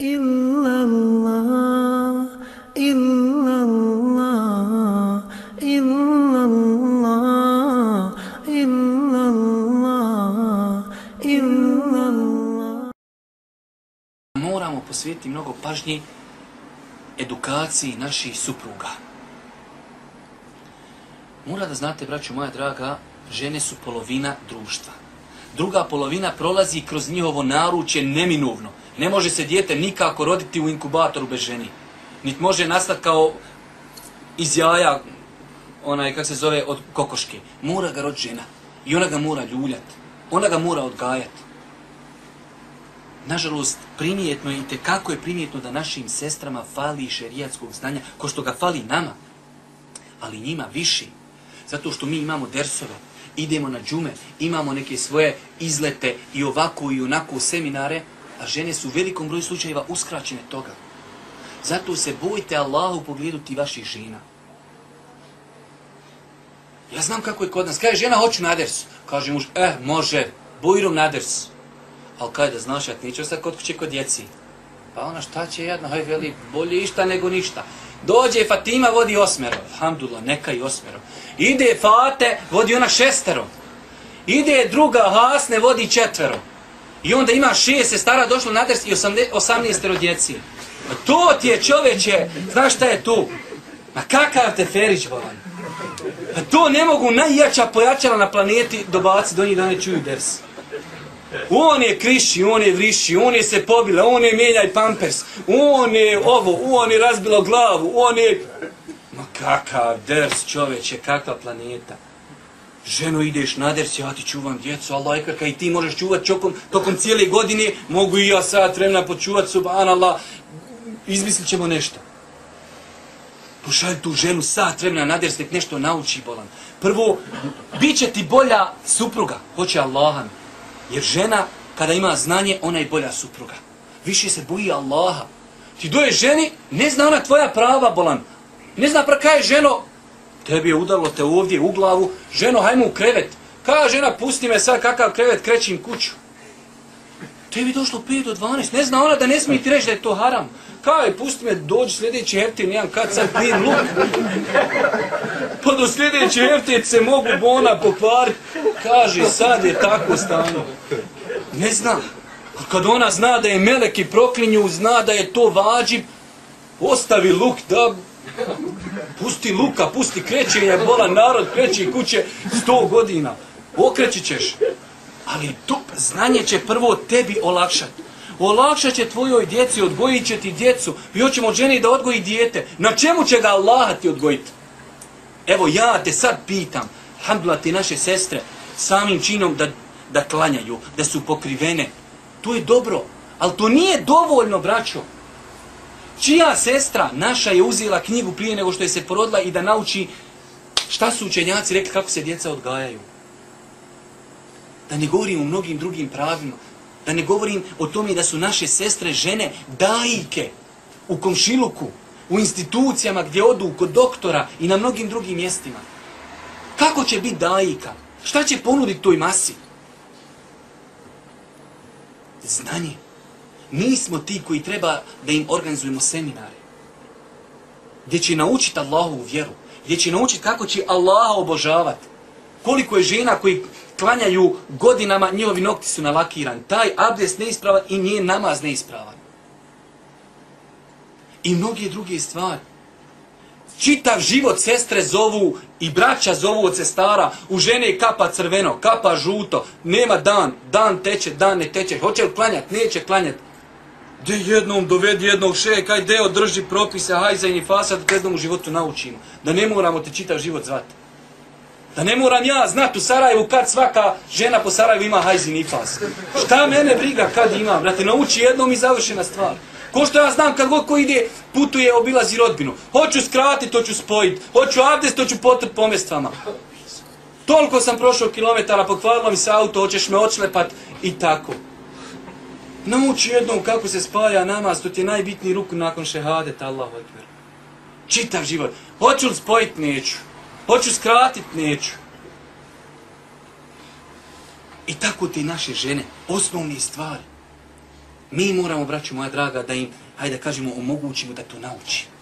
إلا الله إلا الله إلا الله إلا الله إلا الله Moramo posvetiti mnogo pažnje edukaciji naših supruga. Mora da znate, braću moja draga, žene su polovina društva. Druga polovina prolazi kroz njihovo naručje neminovno. Ne može se dijete nikako roditi u inkubatoru bez ženi. Niti može nastati kao iz jaja, onaj, kak se zove, od kokoške. Mora ga rod žena. I ona ga mora ljuljati. Ona ga mora odgajati. Nažalost, primijetno je i kako je primijetno da našim sestrama fali šerijatskog znanja, ko što ga fali nama. Ali njima više. Zato što mi imamo dersove, idemo na džume, imamo neke svoje izlete i ovako i onako seminare, a žene su u velikom broju slučajeva uskraćene toga. Zato se bojite Allahu u pogledu ti vaših žena. Ja znam kako je kod nas. Kaže žena, hoću na ders. Kaže muž, eh, može, bujrom na ders. Ali kaj da znaš, ja neću sad kod kuće kod djeci. Pa ona šta će jedna, haj veli, bolje išta nego ništa. Dođe Fatima, vodi osmero. Alhamdulillah, neka i osmero. Ide Fate, vodi ona šestero. Ide druga Hasne, vodi četvero. I onda ima šest sestara, došlo na ders i osamnestero djeci. To ti je čoveče, znaš šta je tu? Ma kakav te Ferić, volan? A to ne mogu najjača pojačala na planeti dobaci do njih da ne čuju ders. On je kriši, on je vriši, on je se pobila, on je mijenjaj pampers, on je ovo, on je razbilo glavu, on je... Ma kakav ders čoveče, kakva planeta. Ženo, ideš na ders, ja ti čuvam djecu, Allah i ti možeš čuvat čokom, tokom cijele godine, mogu i ja sad vremena počuvat, subhanallah, izmislit ćemo nešto. Pošalj tu ženu sat vremena na ders, nek nešto nauči, bolan. Prvo, bit će ti bolja supruga, hoće Allahan. Jer žena, kada ima znanje, ona je bolja supruga. Više se boji Allaha. Ti doje ženi, ne zna ona tvoja prava, bolan. Ne zna pra kaj ženo, tebi je udalo te ovdje u glavu, ženo, hajmo u krevet. Kaže žena, pusti me sad kakav krevet, krećim kuću. Tebi došlo 5 do 12, ne zna ona da ne smije ti reći da je to haram. Kaj, pusti me, dođi sljedeći heftin, nijem kad sad pijem luk. Pa do sljedeće heftin se mogu bona popar. Kaže, sad je tako stano. Ne zna. A kad ona zna da je meleki proklinju, zna da je to vađib, ostavi luk da... Pusti luka, pusti krećenja, bola narod kreće kuće sto godina. Okreći ćeš. Ali to znanje će prvo tebi olakšati. Olakšat će tvojoj djeci, odgojit će ti djecu. I hoćemo ženi da odgoji dijete. Na čemu će ga Allah ti odgojiti? Evo ja te sad pitam. Alhamdulillah ti naše sestre samim činom da, da klanjaju, da su pokrivene. To je dobro. Ali to nije dovoljno, braćo. Čija sestra naša je uzela knjigu prije nego što je se porodila i da nauči šta su učenjaci rekli kako se djeca odgajaju. Da ne govorim o mnogim drugim pravima. Da ne govorim o tome da su naše sestre žene dajike u komšiluku, u institucijama gdje odu kod doktora i na mnogim drugim mjestima. Kako će biti dajika? Šta će ponuditi toj masi? Znanje. Mi smo ti koji treba da im organizujemo seminare. Gdje će naučiti Allahu vjeru. Gdje će naučiti kako će Allaha obožavati. Koliko je žena koji klanjaju godinama, njihovi nokti su nalakirani. Taj abdest neispravan i nije namaz neispravan. I mnoge druge stvari. Čitav život sestre zovu i braća zovu od sestara. U žene kapa crveno, kapa žuto. Nema dan, dan teče, dan ne teče. Hoće li klanjati, neće klanjati. De jednom dovedi jednog šeha, kaj deo drži propise, hajza i nifasa, da jednom u životu naučimo. Da ne moramo te čitav život zvati. Da ne moram ja znati u Sarajevu kad svaka žena po Sarajevu ima hajzi nifas. Šta mene briga kad ima, brate, nauči jednom i završena stvar. Ko što ja znam kad god ko ide, putuje, obilazi rodbinu. Hoću skratiti, to ću spojiti. Hoću abdest, to ću potrt po mestvama. Toliko sam prošao kilometara, pokvarilo mi se auto, hoćeš me očlepat i tako. Nauči jednom kako se spaja namaz, to ti je najbitniji ruku nakon šehadeta, Allahu Ekber. Čitav život. Hoću li spojiti, neću. Hoću skratiti, neću. I tako te naše žene, osnovne stvari. Mi moramo, braću moja draga, da im, hajde da kažemo, omogućimo da to nauči.